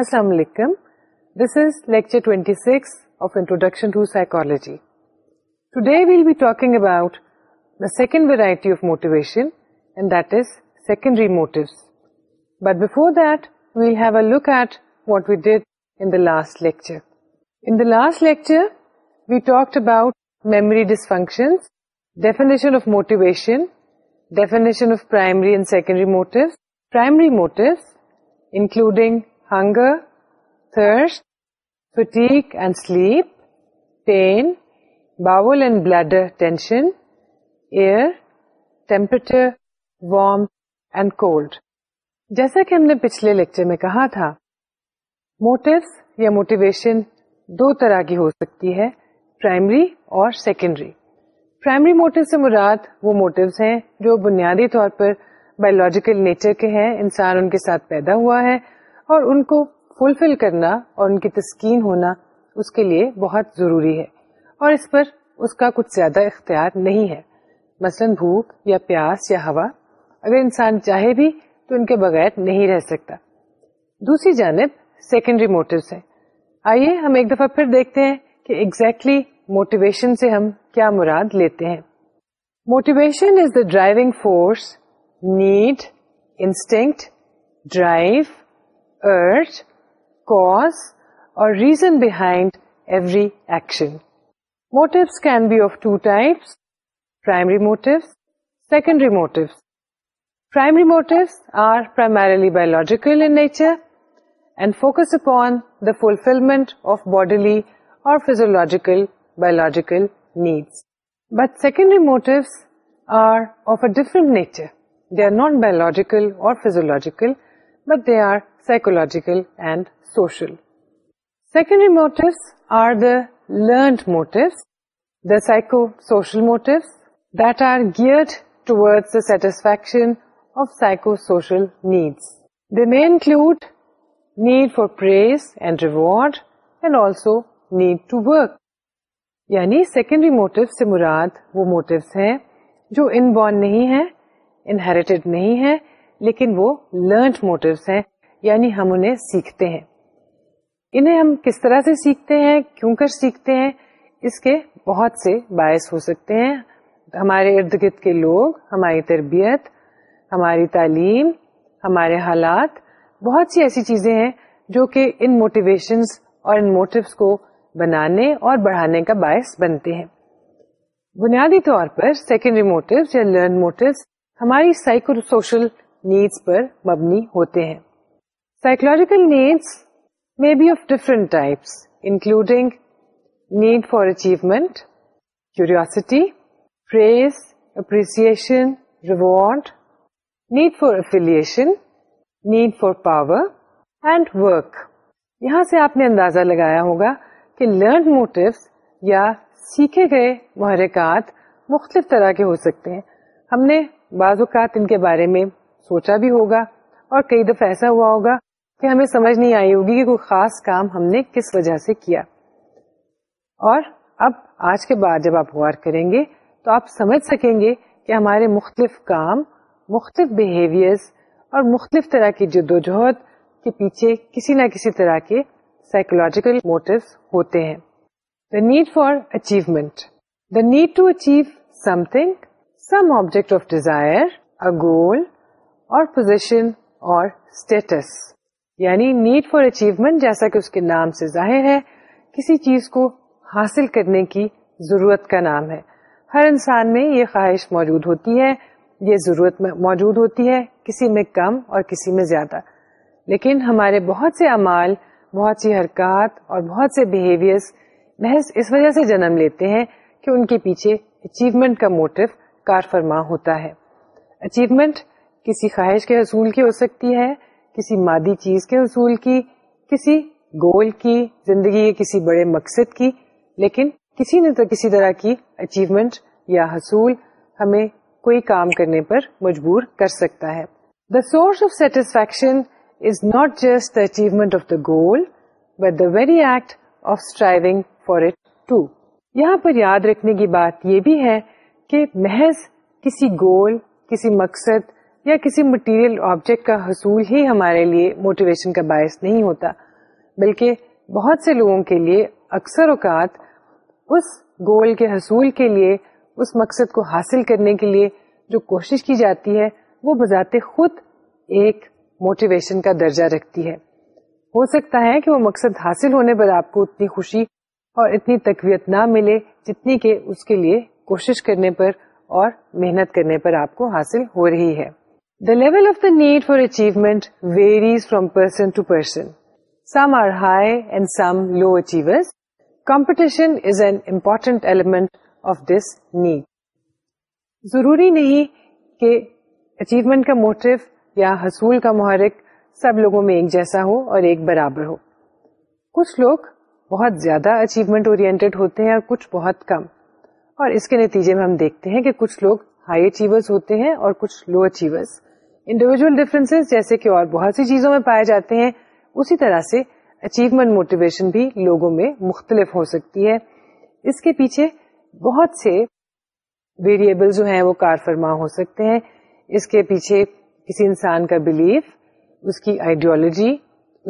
السلام علیکم this is lecture introduction to سائیکالی today we'll be talking about second secondary motives but before last lecture talked about motives primary motives including sleep, pain, pain bowel and tension, tension temperature, warm and cold جیسا کہ ہم نے پچھلے lecture میں کہا تھا motives یا motivation دو طرح کی ہو سکتی ہے پرائمری اور سیکنڈری پرائمری موٹو سے مراد وہ موٹوس ہیں جو بنیادی طور پر بایولوجیکل نیچر کے ہیں انسان ان کے ساتھ پیدا ہوا ہے اور ان کو فلفل کرنا اور ان کی تسکین ہونا اس کے لیے بہت ضروری ہے اور اس پر اس کا کچھ زیادہ اختیار نہیں ہے مثلا بھوک یا پیاس یا ہوا اگر انسان چاہے بھی تو ان کے بغیر نہیں رہ سکتا دوسری جانب سیکنڈری موٹوس آئیے ہم ایک دفعہ پھر دیکھتے ہیں کہ ایگزیکٹلی exactly موٹیویشن سے ہم کیا مراد لیتے ہیں motivation is the driving force need instinct drive urge, cause, or reason behind every action. Motives can be of two types, primary motives, secondary motives. Primary motives are primarily biological in nature and focus upon the fulfillment of bodily or physiological, biological needs. But secondary motives are of a different nature. They are not biological or physiological, but they are psychological and social secondary motives are the learned motive the psycho social motives that are geared toward satisfaction of psycho social needs they may include need for praise and reward and also need to work یعنی secondary motive سے مراد وہ motives ہیں جو ان born نہیں ہے inherited نہیں ہے لیکن وہ لرنڈ موٹوس ہیں یعنی ہم انہیں سیکھتے ہیں انہیں ہم کس طرح سے سیکھتے ہیں کیوں کر سیکھتے ہیں اس کے بہت سے باعث ہو سکتے ہیں ہمارے ارد گرد کے لوگ ہماری تربیت ہماری تعلیم ہمارے حالات بہت سی ایسی چیزیں ہیں جو کہ ان موٹیویشنز اور ان موٹوس کو بنانے اور بڑھانے کا باعث بنتے ہیں بنیادی طور پر سیکنڈری موٹیوس یا لرن موٹیوس ہماری سائیکو سوشل نیڈس پر مبنی ہوتے ہیں psychological needs may be of different types including need for achievement appreciation reward need for affiliation need for power and work یہاں سے آپ نے اندازہ لگایا ہوگا کہ لرن موٹوس یا سیکھے گئے محرکات مختلف طرح کے ہو سکتے ہیں ہم نے بعض اوقات ان کے بارے میں سوچا بھی ہوگا اور کئی دفعہ ایسا ہوا ہوگا کہ ہمیں سمجھ نہیں آئی ہوگی کہ کوئی خاص کام ہم نے کس وجہ سے کیا اور اب آج کے بعد جب آپ غور کریں گے تو آپ سمجھ سکیں گے کہ ہمارے مختلف کام مختلف بہیویئر اور مختلف طرح کی جدوجہد کے پیچھے کسی نہ کسی طرح کے سائیکولوجیکل موٹو ہوتے ہیں the need for achievement the need to achieve something some object of desire goal or position or status یعنی نیڈ فار اچیومنٹ جیسا کہ اس کے نام سے ظاہر ہے کسی چیز کو حاصل کرنے کی ضرورت کا نام ہے ہر انسان میں یہ خواہش موجود ہوتی ہے یہ ضرورت موجود ہوتی ہے کسی میں کم اور کسی میں زیادہ لیکن ہمارے بہت سے اعمال بہت سی حرکات اور بہت سے بہیویئرس محض اس وجہ سے جنم لیتے ہیں کہ ان کے پیچھے اچیومنٹ کا موٹو کار فرما ہوتا ہے اچیومنٹ کسی خواہش کے حصول کی ہو سکتی ہے کسی مادی چیز کے حصول کی کسی گول کی زندگی کے کسی بڑے مقصد کی لیکن کسی نہ تو کسی طرح کی اچیومنٹ یا حصول ہمیں کوئی کام کرنے پر مجبور کر سکتا ہے the source of satisfaction is not just the achievement of the goal but the very act of striving for it to یہاں پر یاد رکھنے کی بات یہ بھی ہے کہ محض کسی گول کسی مقصد یا کسی مٹیریل آبجیکٹ کا حصول ہی ہمارے لیے موٹیویشن کا باعث نہیں ہوتا بلکہ بہت سے لوگوں کے لیے اکثر اوقات اس گول کے حصول کے لیے اس مقصد کو حاصل کرنے کے لیے جو کوشش کی جاتی ہے وہ بذات خود ایک موٹیویشن کا درجہ رکھتی ہے ہو سکتا ہے کہ وہ مقصد حاصل ہونے پر آپ کو اتنی خوشی اور اتنی تقویت نہ ملے جتنی کہ اس کے لیے کوشش کرنے پر اور محنت کرنے پر آپ کو حاصل ہو رہی ہے The level of the need for achievement varies from person to person. Some are high and some low achievers. Competition is an important element of this need. ضروری نہیں کہ اچیومنٹ کا موٹو یا حصول کا محرک سب لوگوں میں ایک جیسا ہو اور ایک برابر ہو کچھ لوگ بہت زیادہ اچیومنٹ اورینٹیڈ ہوتے ہیں اور کچھ بہت کم اور اس کے نتیجے میں ہم دیکھتے ہیں کہ کچھ لوگ ہائی اچیورس ہوتے ہیں اور کچھ لو اچیورس انڈیویجل ڈفرینسز جیسے کہ اور بہت سی چیزوں میں پائے جاتے ہیں اسی طرح سے اچیومنٹ موٹیویشن بھی لوگوں میں مختلف ہو سکتی ہے اس کے پیچھے بہت سے ویریبل جو ہیں وہ کار فرما ہو سکتے ہیں اس کے پیچھے کسی انسان کا بلیف اس کی آئیڈیالوجی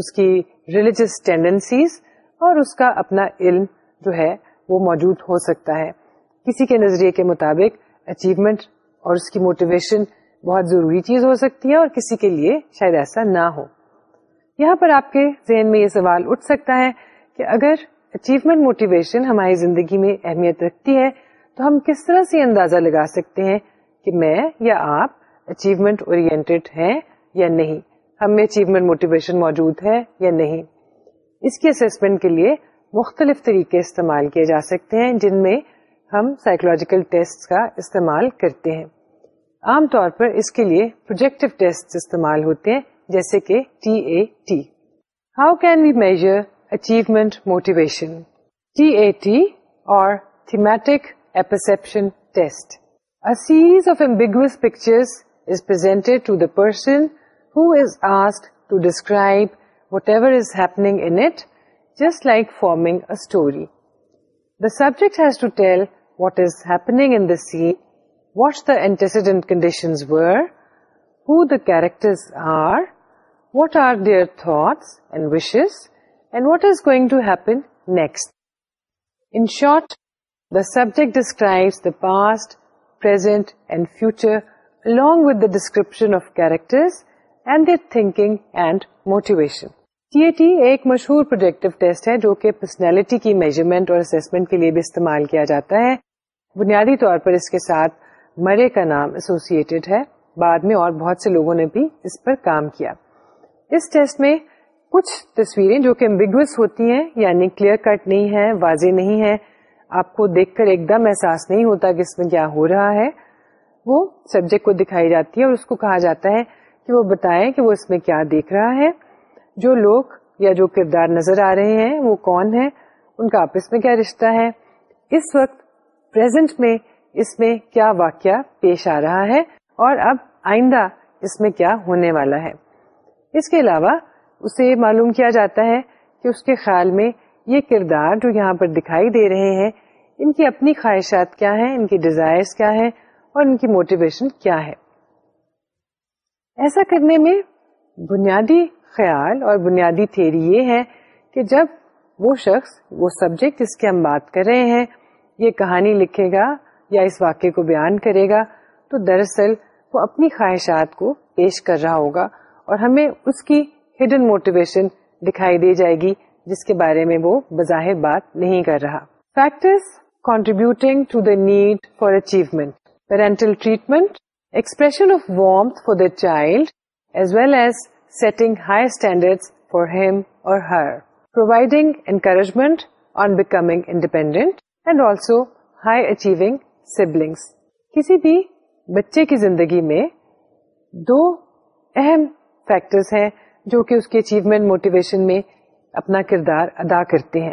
اس کی ریلیجس ٹینڈنسیز اور اس کا اپنا علم جو ہے وہ موجود ہو سکتا ہے کسی کے نظریے کے مطابق اچیومنٹ اور اس کی موٹیویشن بہت ضروری چیز ہو سکتی ہے اور کسی کے لیے شاید ایسا نہ ہو یہاں پر آپ کے ذہن میں یہ سوال اٹھ سکتا ہے کہ اگر اچیومنٹ موٹیویشن ہماری زندگی میں اہمیت رکھتی ہے تو ہم کس طرح سے اندازہ لگا سکتے ہیں کہ میں یا آپ اچیومنٹ اور یا نہیں ہم میں اچیومنٹ موٹیویشن موجود ہے یا نہیں اس کے اسسمنٹ کے لیے مختلف طریقے استعمال کیے جا سکتے ہیں جن میں ہم سائیکولوجیکل ٹیسٹ کا استعمال کرتے ہیں عام طور پر اس کے لیے پروجیکٹو ٹیسٹ استعمال ہوتے ہیں جیسے کہ T A T how can we measure achievement motivation T A T or thematic apperception test offers pictured to the person whatever is happening just like forming a subject what is happening what's antecedent conditions and future the description of characters and their thinking and motivation. TAT ایک مشہور test ہے جو کہ personality کی measurement اور کے لیے بھی استعمال کیا جاتا ہے بنیادی طور پر اس کے ساتھ مرے کا نام ایسوسیٹیڈ ہے بعد میں اور بہت سے لوگوں نے بھی اس پر کام کیا اس ٹیسٹ میں کچھ تصویریں جو کہ امبیگوس ہوتی ہیں یعنی کلیئر کٹ نہیں ہے واضح نہیں ہے آپ کو دیکھ کر ایک دم احساس نہیں ہوتا کہ اس میں کیا ہو رہا ہے وہ سبجیکٹ کو دکھائی جاتی ہے اور اس کو کہا جاتا ہے کہ وہ بتائیں کہ وہ اس میں کیا دیکھ رہا ہے جو لوگ یا جو کردار نظر آ رہے ہیں وہ کون ہے ان کا آپس میں کیا رشتہ ہے اس وقت میں اس میں کیا واقعہ پیش آ رہا ہے اور اب آئندہ اس میں کیا ہونے والا ہے اس کے علاوہ اسے یہ معلوم کیا جاتا ہے کہ اس کے خیال میں یہ کردار جو یہاں پر دکھائی دے رہے ہیں ان کی اپنی خواہشات کیا ہیں ان کی ڈیزائرس کیا ہیں اور ان کی موٹیویشن کیا ہے ایسا کرنے میں بنیادی خیال اور بنیادی تھیری یہ ہے کہ جب وہ شخص وہ سبجیکٹ جس کی ہم بات کر رہے ہیں یہ کہانی لکھے گا یا اس واقعے کو بیان کرے گا تو دراصل وہ اپنی خواہشات کو پیش کر رہا ہوگا اور ہمیں اس کی ہڈن موٹیویشن دکھائی دی جائے گی جس کے بارے میں وہ بظاہر بات نہیں کر رہا contributing to the need for achievement parental treatment expression of warm for the child as well as setting high standard for him or her providing encouragement on becoming independent and also high achieving siblings کسی بھی بچے کی زندگی میں دو اہم ہیں جو کہ اس کے ادا کرتے ہیں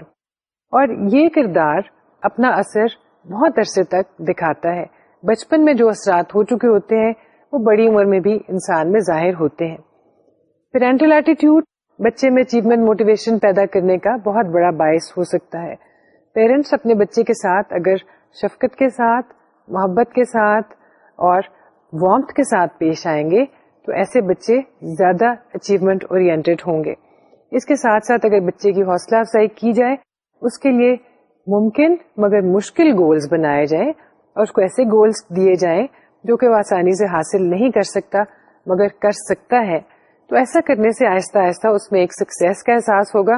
اور یہ کردار اپنا اثر بہت عرصے تک دکھاتا ہے بچپن میں جو اثرات ہو چکے ہوتے ہیں وہ بڑی عمر میں بھی انسان میں ظاہر ہوتے ہیں پیرنٹل ایٹیٹیوڈ بچے میں اچیومنٹ موٹیویشن پیدا کرنے کا بہت بڑا باعث ہو سکتا ہے پیرنٹس اپنے بچے کے ساتھ اگر شفقت کے ساتھ محبت کے ساتھ اور کے ساتھ پیش آئیں گے تو ایسے بچے زیادہ اچیومنٹ اورینٹیڈ ہوں گے اس کے ساتھ ساتھ اگر بچے کی حوصلہ افزائی کی جائے اس کے لیے ممکن مگر مشکل گولز بنائے جائیں اور اس کو ایسے گولز دیے جائیں جو کہ وہ آسانی سے حاصل نہیں کر سکتا مگر کر سکتا ہے تو ایسا کرنے سے آہستہ آہستہ اس میں ایک سکسیس کا احساس ہوگا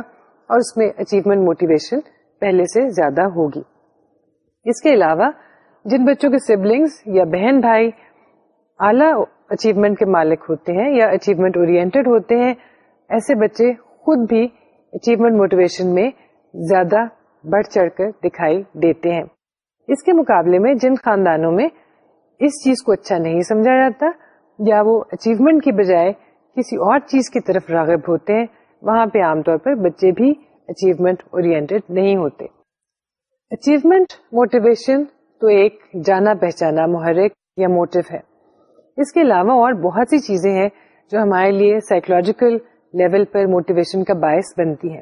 اور اس میں اچیومنٹ موٹیویشن پہلے سے زیادہ ہوگی اس کے علاوہ جن بچوں کے سبلنگس یا بہن بھائی اعلی اچیومنٹ کے مالک ہوتے ہیں یا اچیومنٹ ہوتے ہیں ایسے بچے خود بھی اچیومنٹ موٹیویشن میں زیادہ بڑھ چڑھ کر دکھائی دیتے ہیں اس کے مقابلے میں جن خاندانوں میں اس چیز کو اچھا نہیں سمجھا جاتا یا وہ اچیومنٹ کی بجائے کسی اور چیز کی طرف راغب ہوتے ہیں وہاں پہ عام طور پر بچے بھی اچیومنٹ اوریئنٹیڈ نہیں ہوتے اچیومنٹ موٹیویشن تو ایک جانا پہچانا محرک یا موٹو ہے اس کے علاوہ اور بہت سی چیزیں ہیں جو ہمارے لیے سائیکولوجیکل لیول پر موٹیویشن کا باعث بنتی ہے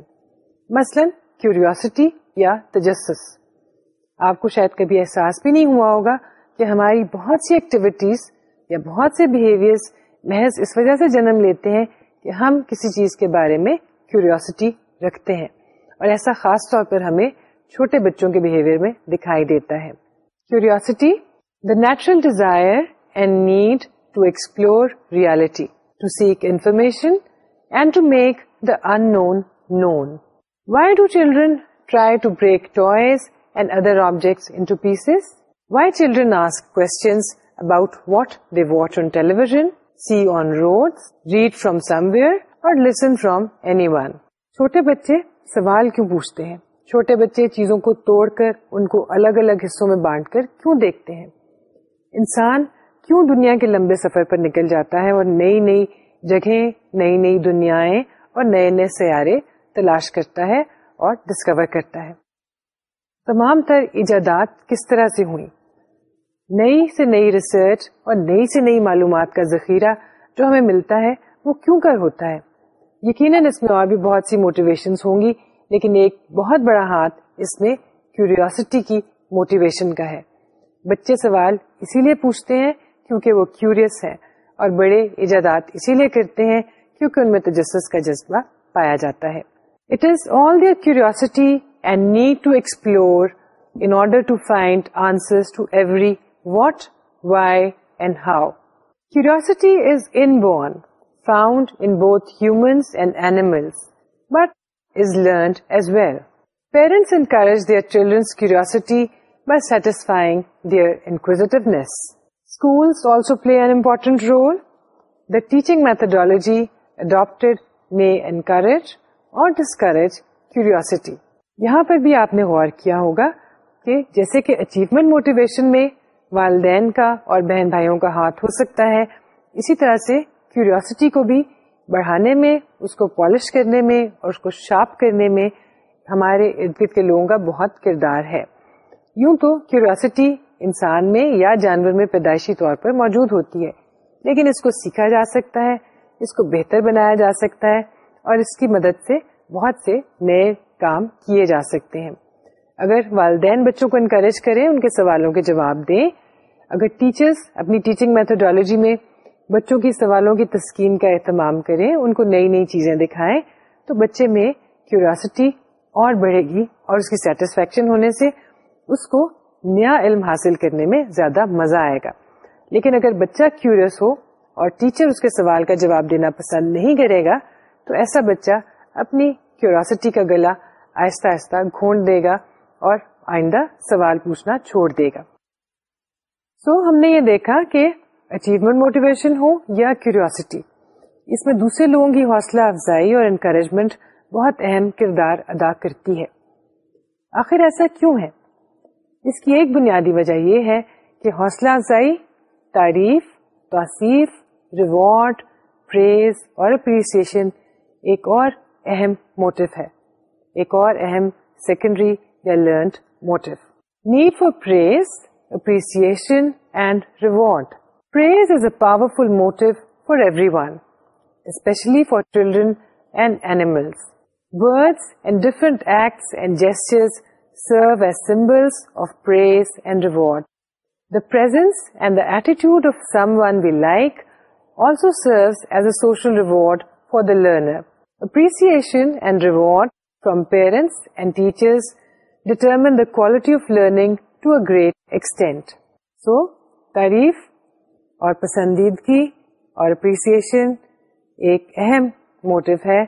مثلا کیوریوسٹی یا تجسس آپ کو شاید کبھی احساس بھی نہیں ہوا ہوگا کہ ہماری بہت سی ایکٹیویٹیز یا بہت سے بہیویئر محض اس وجہ سے جنم لیتے ہیں کہ ہم کسی چیز کے بارے میں کیوریوسٹی رکھتے ہیں اور ایسا خاص طور پر ہمیں چھوٹے بچوں کے بہیویئر میں دکھائی دیتا ہے curiosity the natural desire and need to explore reality to seek information and to make the unknown known why do children try to break toys and other objects into pieces why children ask questions about what they watch on television see on road read from somewhere or listen from any one چھوٹے بچے سوال کیوں پوچھتے ہیں چھوٹے بچے چیزوں کو توڑ کر ان کو الگ الگ حصوں میں بانٹ کر کیوں دیکھتے ہیں انسان کیوں دنیا کے لمبے سفر پر نکل جاتا ہے اور نئی نئی جگہ نئی نئی دنیا اور نئے نئے سیارے تلاش کرتا ہے اور ڈسکور کرتا ہے تمام تر ایجادات کس طرح سے ہوئی نئی سے نئی ریسرچ اور نئی سے نئی معلومات کا ذخیرہ جو ہمیں ملتا ہے وہ کیوں کر ہوتا ہے یقیناً اس میں اور بھی بہت سی موٹیویشنز ہوں گی لیکن ایک بہت بڑا ہاتھ اس میں کیوریوسٹی کی موٹیویشن کا ہے بچے سوال اسی لیے پوچھتے ہیں کیونکہ وہ کیوریس ہے اور بڑے ایجادات اسی لیے کرتے ہیں کیونکہ ان میں تجسس کا جذبہ پایا جاتا ہے it is all their curiosity and need to explore in order to to find answer every what why and how curiosity is inborn found in both humans and animals but discourage curiosity یہاں پر بھی آپ نے غور کیا ہوگا کہ جیسے کہ اچیومنٹ موٹیویشن میں والدین کا اور بہن بھائیوں کا ہاتھ ہو سکتا ہے اسی طرح سے کیوریوسٹی کو بھی بڑھانے میں اس کو پالش کرنے میں اور اس کو شارپ کرنے میں ہمارے ارد گرد کے لوگوں کا بہت کردار ہے یوں تو کیوریاسٹی انسان میں یا جانور میں پیدائشی طور پر موجود ہوتی ہے لیکن اس کو سیکھا جا سکتا ہے اس کو بہتر بنایا جا سکتا ہے اور اس کی مدد سے بہت سے نئے کام کیے جا سکتے ہیں اگر والدین بچوں کو انکریج کریں ان کے سوالوں کے جواب دیں اگر ٹیچرز اپنی ٹیچنگ میتھڈالوجی میں بچوں کی سوالوں کی تسکین کا اہتمام کریں ان کو نئی نئی چیزیں دکھائیں تو بچے میں کیوریاسٹی اور بڑھے گی اور اس اس کی سیٹسفیکشن ہونے سے کو نیا علم حاصل کرنے میں زیادہ مزہ آئے گا لیکن اگر بچہ کیوریس ہو اور ٹیچر اس کے سوال کا جواب دینا پسند نہیں کرے گا تو ایسا بچہ اپنی کیوریاسٹی کا گلا آہستہ آہستہ گھونڈ دے گا اور آئندہ سوال پوچھنا چھوڑ دے گا سو so, ہم نے یہ دیکھا کہ اچیومنٹ موٹیویشن ہو یا کیوریوسٹی اس میں دوسرے لوگوں کی حوصلہ افزائی اور انکریجمنٹ بہت اہم کردار ادا کرتی ہے آخر ایسا کیوں ہے اس کی ایک بنیادی وجہ یہ ہے کہ حوصلہ افزائی تعریف توصیف ریوارڈ پریز اور اپریسیشن ایک اور اہم موٹو ہے ایک اور اہم سیکنڈری یا learned motive need for praise appreciation and reward powerful motive for everyone especially for children as word different serve symbol ایٹیڈ like to serve as a social reward for the learners and from parents teachers determine the quality of learning to a great extent so اور پسندیدگی اور appreciation ایک اہم motive ہے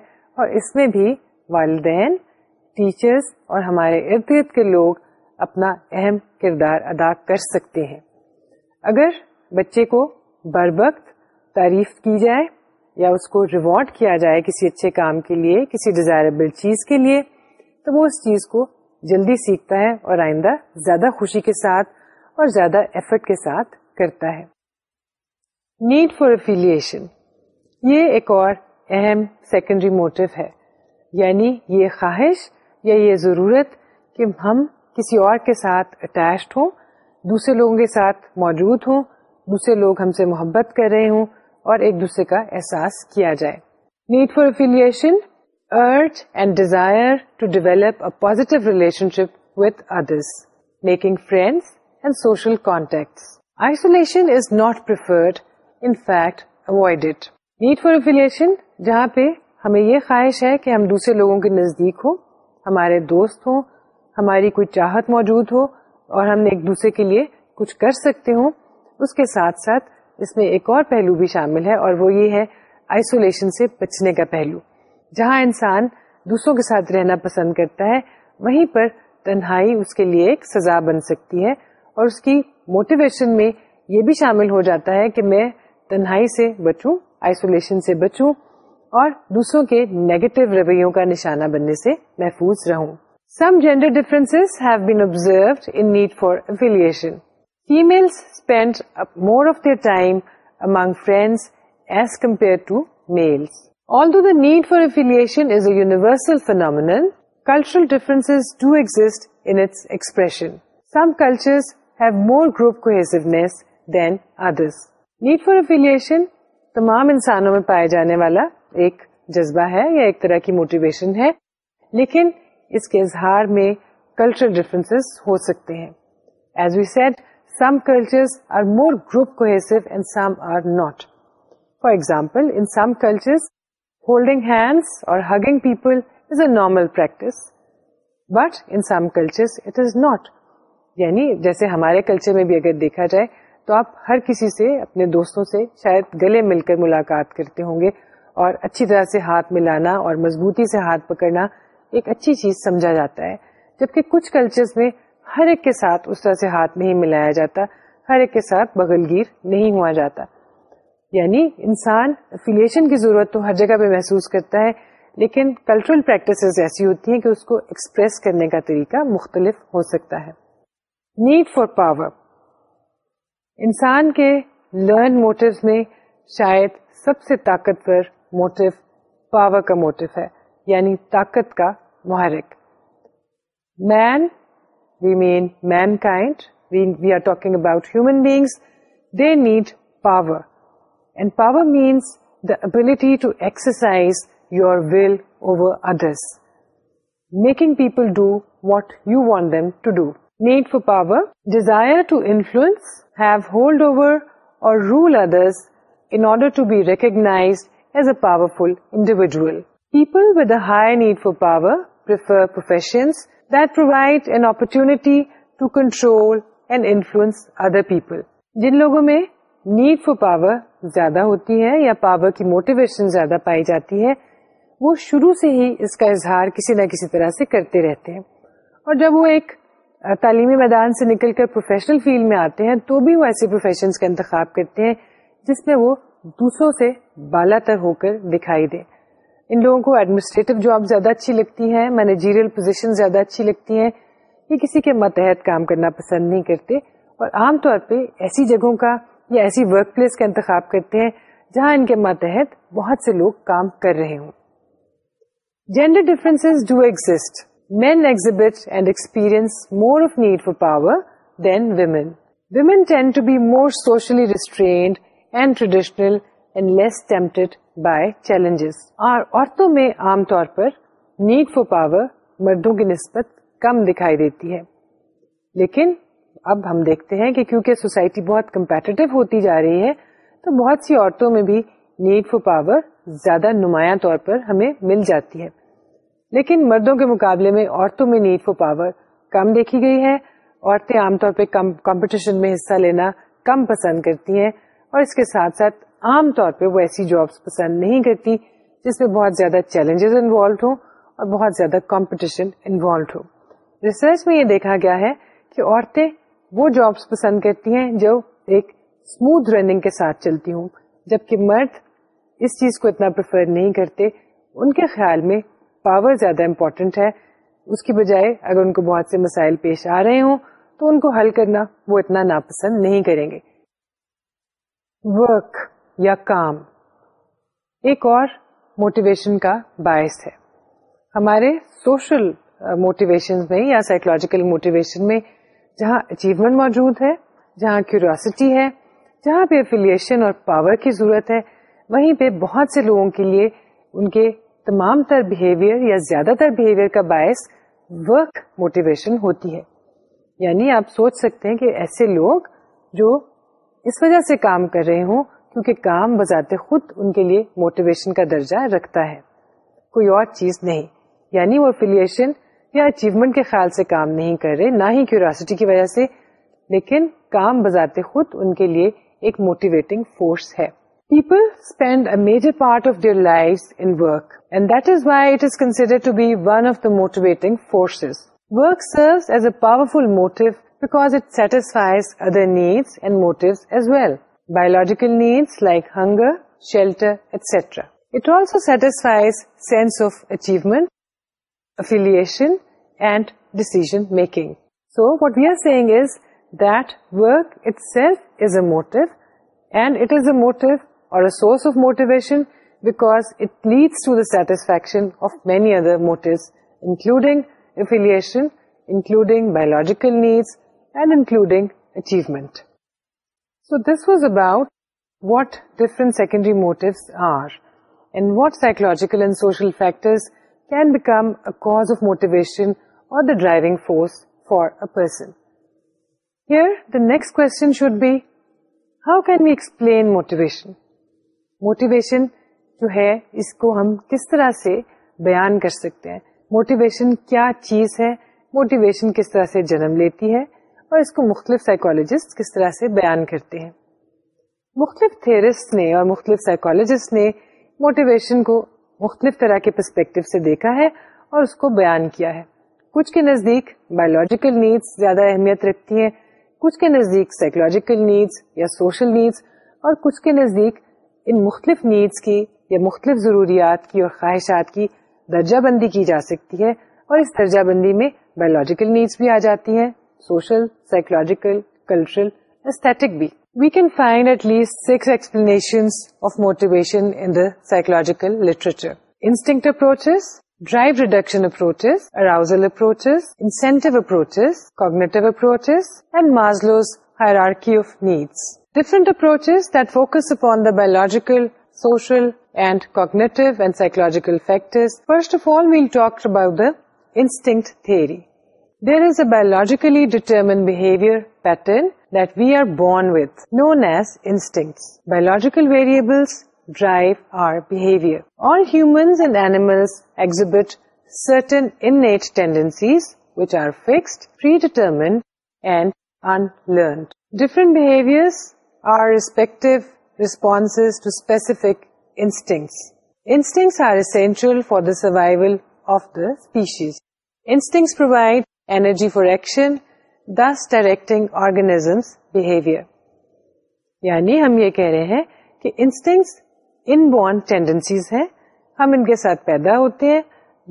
اور اس میں بھی والدین ٹیچرس اور ہمارے ارد گرد کے لوگ اپنا اہم کردار ادا کر سکتے ہیں اگر بچے کو بر وقت تعریف کی جائے یا اس کو ریوارڈ کیا جائے کسی اچھے کام کے لیے کسی ڈیزائربل چیز کے لیے تو وہ اس چیز کو جلدی سیکھتا ہے اور آئندہ زیادہ خوشی کے ساتھ اور زیادہ ایفرٹ کے ساتھ کرتا ہے نیڈ فار افیلیشن یہ ایک اور اہم سیکنڈری موٹو ہے یعنی یہ خواہش یا یہ ضرورت کہ ہم کسی اور کے ساتھ اٹیچڈ ہوں دوسرے لوگوں کے ساتھ موجود ہوں دوسرے لوگ ہم سے محبت کر رہے ہوں اور ایک دوسرے کا احساس کیا جائے need for affiliation urge and desire to develop relationship with others making friends and social isolation is not preferred in fact avoid it need for affiliation جہاں پہ ہمیں یہ خواہش ہے کہ ہم دوسرے لوگوں کے نزدیک ہوں ہمارے دوست ہوں ہماری کوئی چاہت موجود ہو اور ہم ایک دوسرے کے لیے کچھ کر سکتے ہوں اس کے ساتھ ساتھ اس میں ایک اور پہلو بھی شامل ہے اور وہ یہ ہے آئسولیشن سے بچنے کا پہلو جہاں انسان دوسروں کے ساتھ رہنا پسند کرتا ہے وہیں پر تنہائی اس کے لیے ایک سزا بن سکتی ہے اور اس کی موٹیویشن میں یہ بھی شامل ہو جاتا ہے کہ میں تنہائی سے بچوں آئسولیشن سے بچوں اور دوسروں کے نیگیٹو رویوں کا نشانہ بننے سے محفوظ رہوں some gender difference have been observed in need for affiliation females spend more of their time among friends as compare to males although the need for affiliation is a universal phenomenal cultural differences do exist in its expression. Some cultures have more group cohesiveness than others. Need for affiliation تمام انسانوں میں پائے جانے والا ایک جذبہ ہے یا ایک طرح کی موٹیویشن ہے لیکن اس کے اظہار میں کلچرل ڈفرینس ہو سکتے ہیں as we set some cultures group some some are not for example in holding hands or hugging people is a normal practice but in some cultures it is not یعنی جیسے ہمارے culture میں بھی اگر دیکھا جائے تو آپ ہر کسی سے اپنے دوستوں سے شاید گلے مل کر ملاقات کرتے ہوں گے اور اچھی طرح سے ہاتھ ملانا اور مضبوطی سے ہاتھ پکڑنا ایک اچھی چیز سمجھا جاتا ہے جبکہ کچھ کلچر میں ہر ایک کے ساتھ اس طرح سے ہاتھ نہیں ملایا جاتا ہر ایک کے ساتھ بغل گیر نہیں ہوا جاتا یعنی انسان افیلیشن کی ضرورت تو ہر جگہ پہ محسوس کرتا ہے لیکن کلچرل پریکٹس ایسی ہوتی ہیں کہ اس کو ایکسپریس کرنے کا طریقہ مختلف ہو سکتا ہے نیڈ فار پاور انسان کے لرن موٹوز میں شاید سب سے طاقتور موٹو پاور کا موٹو ہے یعنی طاقت کا محرک man we man mankind we are talking about human beings they need power and power means the ability to exercise your will over others making people do what you want them to do need for power and influence other people جن لوگوں میں need for power زیادہ ہوتی ہے یا power کی motivation زیادہ پائی جاتی ہے وہ شروع سے ہی اس کا اظہار کسی نہ کسی طرح سے کرتے رہتے ہیں اور جب وہ ایک تعلیمی میدان سے نکل کر پروفیشنل فیلڈ میں آتے ہیں تو بھی وہ ایسے پروفیشنز کا انتخاب کرتے ہیں جس میں وہ دوسروں سے بالا تر ہو کر دکھائی دے ان لوگوں کو ایڈمنسٹریٹو جاب زیادہ اچھی لگتی ہیں مینیجیریل پوزیشن زیادہ اچھی لگتی ہیں یہ کسی کے ماتحت کام کرنا پسند نہیں کرتے اور عام طور پہ ایسی جگہوں کا یا ایسی ورک پلیس کا انتخاب کرتے ہیں جہاں ان کے ماتحت بہت سے لوگ کام کر رہے ہوں gender difference do exist men exhibit more of need for power per need for power مردوں کی نسبت کم دکھائی دیتی ہے لیکن اب ہم دیکھتے ہیں کہ کیونکہ سوسائٹی بہت کمپیٹیو ہوتی جا رہی ہے تو بہت سی عورتوں میں بھی نیڈ فار پاور زیادہ نمایاں طور پر ہمیں مل جاتی ہے لیکن مردوں کے مقابلے میں عورتوں میں نیڈ فور پاور کم دیکھی گئی ہے عورتیں عام طور پہ کمپٹیشن میں حصہ لینا کم پسند کرتی ہیں اور اس کے ساتھ ساتھ عام طور پہ وہ ایسی جابس پسند نہیں کرتی جس میں بہت زیادہ چیلنجز انوالوڈ ہوں اور بہت زیادہ کمپٹیشن انوالوڈ ہو ریسرچ میں یہ دیکھا گیا ہے کہ عورتیں وہ جابس پسند کرتی ہیں جو ایک اسموتھ رننگ کے ساتھ چلتی ہوں جبکہ مرد اس چیز کو اتنا پریفر نہیں کرتے ان کے خیال میں پاور زیادہ امپورٹنٹ ہے اس کی بجائے اگر ان کو بہت سے مسائل پیش آ رہے ہوں تو ان کو حل کرنا وہ اتنا ناپسند نہیں کریں گے ورک یا کام ایک اور موٹیویشن کا باعث ہے ہمارے سوشل موٹیویشن میں یا سائیکولوجیکل موٹیویشن میں جہاں اچیومنٹ موجود ہے جہاں کیوریوسٹی ہے جہاں پہ افیلیشن اور پاور کی ضرورت ہے وہیں پہ بہت سے لوگوں کے لیے ان کے تمام تر بہیویئر یا زیادہ تر بہیویئر کا باعث ورک موٹیویشن ہوتی ہے یعنی آپ سوچ سکتے ہیں کہ ایسے لوگ جو اس وجہ سے کام کر رہے ہوں کیونکہ کام بذات خود ان کے لیے موٹیویشن کا درجہ رکھتا ہے کوئی اور چیز نہیں یعنی وہ افیلیشن یا اچیومنٹ کے خیال سے کام نہیں کر رہے نہ ہی کیوریاسٹی کی وجہ سے لیکن کام بذات خود ان کے لیے ایک موٹیویٹنگ فورس ہے People spend a major part of their lives in work, and that is why it is considered to be one of the motivating forces. Work serves as a powerful motive because it satisfies other needs and motives as well. Biological needs like hunger, shelter, etc. It also satisfies sense of achievement, affiliation, and decision making. So what we are saying is that work itself is a motive, and it is a motive source of motivation because it leads to the satisfaction biological factors of motivation اور next question should be how can you explain motivation motivation جو ہے اس کو ہم کس طرح سے بیان کر سکتے ہیں موٹیویشن کیا چیز ہے موٹیویشن کس طرح سے جنم لیتی ہے اور اس کو مختلف سائیکولوجسٹ کس طرح سے بیان کرتے ہیں مختلف تھیرسٹ نے اور مختلف سائیکولوجسٹ نے موٹیویشن کو مختلف طرح کے پرسپیکٹو سے دیکھا ہے اور اس کو بیان کیا ہے کچھ کے نزدیک بایولوجیکل نیڈس زیادہ اہمیت رکھتی ہیں کچھ کے نزدیک سائیکولوجیکل نیڈس یا سوشل نیڈس اور کچھ کے نزدیک ان مختلف نیڈس کی یا مختلف ضروریات کی اور خواہشات کی درجہ بندی کی جا سکتی ہے اور اس درجہ بندی میں بایولوجیکل نیڈس بھی آ جاتی ہیں سوشل سائیکولوجیکل کلچرل استھیٹک بھی we can find at least six explanation of motivation in the psychological literature instinct approaches drive reduction approaches arousal approaches incentive approaches cognitive approaches and Maslow's higher needs Different approaches that focus upon the biological, social, and cognitive and psychological factors. First of all, we'll talk about the instinct theory. There is a biologically determined behavior pattern that we are born with, known as instincts. Biological variables drive our behavior. All humans and animals exhibit certain innate tendencies which are fixed, predetermined, and unlearned. Different behaviors یعنی ہم یہ کہہ رہے ہیں کہ انسٹنگ ان born tendencies ہے ہم ان کے ساتھ پیدا ہوتے ہیں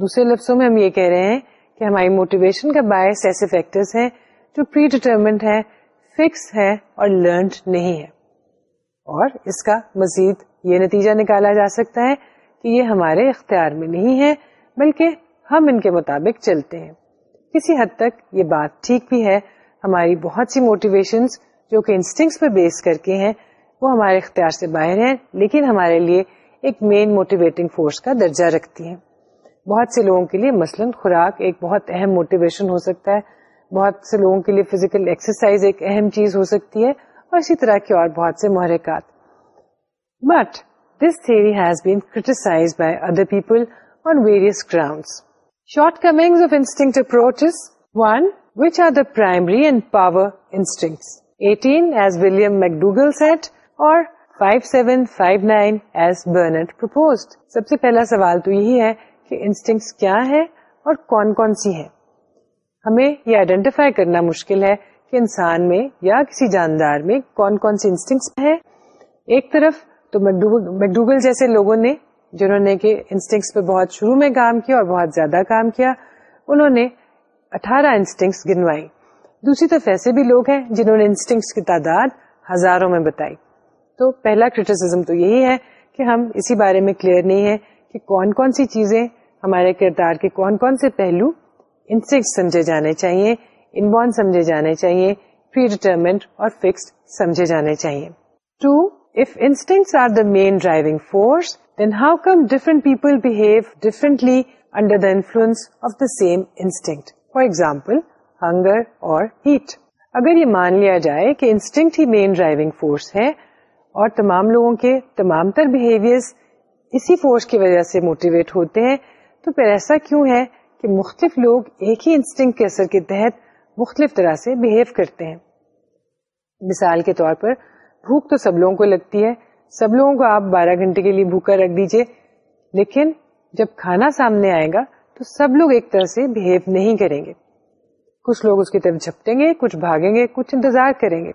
دوسرے لفظوں میں ہم یہ کہہ رہے ہیں کہ ہماری موٹیویشن کا باعث ایسے فیکٹر جو پری ڈیٹرمنٹ ہے فکس ہے اور لرنڈ نہیں ہے اور اس کا مزید یہ نتیجہ نکالا جا سکتا ہے کہ یہ ہمارے اختیار میں نہیں ہے بلکہ ہم ان کے مطابق چلتے ہیں کسی حد تک یہ بات ٹھیک بھی ہے ہماری بہت سی موٹیویشن جو کہ انسٹنگس پر بیس کر کے ہیں وہ ہمارے اختیار سے باہر ہیں لیکن ہمارے لیے ایک مین موٹیویٹنگ فورس کا درجہ رکھتی ہیں بہت سے لوگوں کے لیے مثلاً خوراک ایک بہت اہم موٹیویشن ہو سکتا ہے بہت سے لوگوں کے لیے فزیکل ایکسرسائز ایک اہم چیز ہو سکتی ہے اور اسی طرح کے اور بہت سے محرکات but this has been criticised by other people on various ground shortcoming of instinct approach are the primary and power instinct eighteen as William McDougall said or five seven five nine as burnt پہلا سوال تو یہی ہے کہ انسٹنگ کیا ہے اور کون کون سی ہے ہمیں یہ آئیڈینٹیفائی کرنا مشکل ہے کہ انسان میں یا کسی جاندار میں کون کون سے ہیں ایک طرف تو جیسے لوگوں نے نے جنہوں کہ پہ بہت شروع میں کام کیا اور بہت زیادہ کام کیا انہوں نے اٹھارہ گنوائی دوسری طرف ایسے بھی لوگ ہیں جنہوں نے انسٹنگس کی تعداد ہزاروں میں بتائی تو پہلا کریٹیسم تو یہی ہے کہ ہم اسی بارے میں کلیئر نہیں ہے کہ کون کون سی چیزیں ہمارے کردار کے کون کون سے پہلو انسیکٹ سمجھے جانے چاہیے ان سمجھے جانے چاہیے پری ڈیٹرمنٹ اور فکسڈ سمجھے جانے چاہیے to if instinct are the main driving force how come different people behave differently under the influence of the same instinct for example hunger or hate اگر یہ مان لیا جائے کہ انسٹنکٹ ہی مین ڈرائیونگ فورس ہے اور تمام لوگوں کے تمام تر بہیویئر اسی فورس کی وجہ سے موٹیویٹ ہوتے ہیں تو پھر ایسا کیوں ہے کہ مختلف لوگ ایک ہی انسٹنگ کے اثر کے تحت مختلف طرح سے بہیو کرتے ہیں مثال کے طور پر بھوک تو سب لوگوں کو لگتی ہے سب لوگوں کو آپ بارہ گھنٹے کے لیے بھوکا رکھ دیجئے لیکن جب کھانا سامنے آئے گا تو سب لوگ ایک طرح سے بہیو نہیں کریں گے کچھ لوگ اس کی طرف جھپٹیں گے کچھ بھاگیں گے کچھ انتظار کریں گے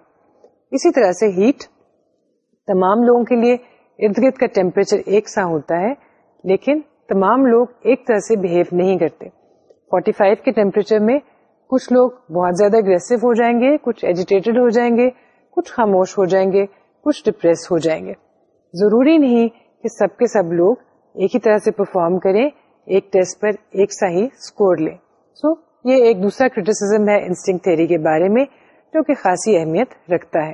اسی طرح سے ہیٹ تمام لوگوں کے لیے ارد گرد کا ٹیمپریچر ایک سا ہوتا ہے لیکن تمام لوگ ایک طرح سے بہیو نہیں کرتے 45 کے ٹیمپریچر میں کچھ لوگ بہت زیادہ اگریسو ہو جائیں گے کچھ ایجیٹیٹڈ ہو جائیں گے کچھ خاموش ہو جائیں گے کچھ ڈپریس ہو جائیں گے ضروری نہیں کہ سب کے سب لوگ ایک ہی طرح سے پرفارم کریں ایک ٹیسٹ پر ایک سا ہی اسکور لیں سو so, یہ ایک دوسرا کریٹیسم ہے انسٹنگ تھیری کے بارے میں جو کہ خاصی اہمیت رکھتا ہے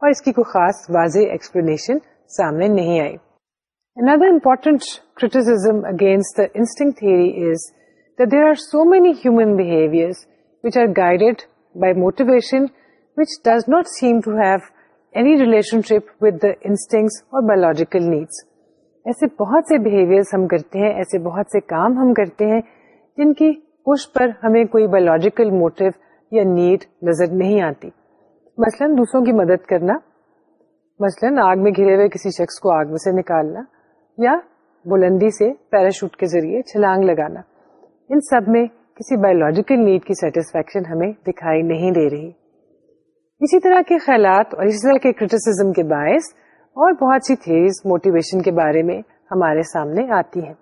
اور اس کی کوئی خاص واضح ایکسپلینیشن سامنے نہیں آئی Another important criticism against the instinct theory is that there are so many human behaviors which are guided by motivation which does not seem to have any relationship with the instincts or biological needs. ایسے بہت سے behaviour ہم کرتے ہیں ایسے بہت سے کام ہم کرتے ہیں جن کی پش پر ہمیں کوئی بایولوجیکل موٹو یا نیڈ نظر نہیں آتی مثلا دوسروں کی مدد کرنا مثلا آگ میں گھرے ہوئے کسی شخص کو آگ میں سے نکالنا یا بلندی سے پیراشوٹ کے ذریعے چھلانگ لگانا ان سب میں کسی بایولوجیکل نیڈ کی سیٹسفیکشن ہمیں دکھائی نہیں دے رہی اسی طرح کے خیالات اور اسی طرح کے کریٹیسم کے باعث اور بہت سی تھیریز موٹیویشن کے بارے میں ہمارے سامنے آتی ہیں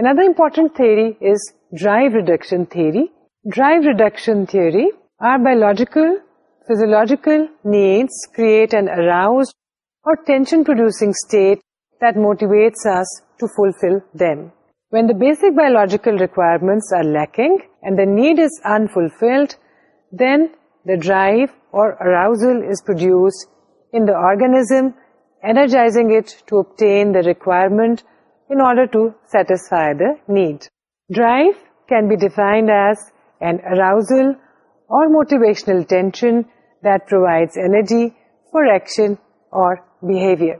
Another important theory is drive reduction theory. Drive reduction theory are biological, physiological needs create an aroused or tension producing state motivates us to fulfil them when the basic biological requirement are لیکن fulfilled then the drive or requirement to satisfy the need drive can be defined as and arousal or motivational tension that urge for action or behaviour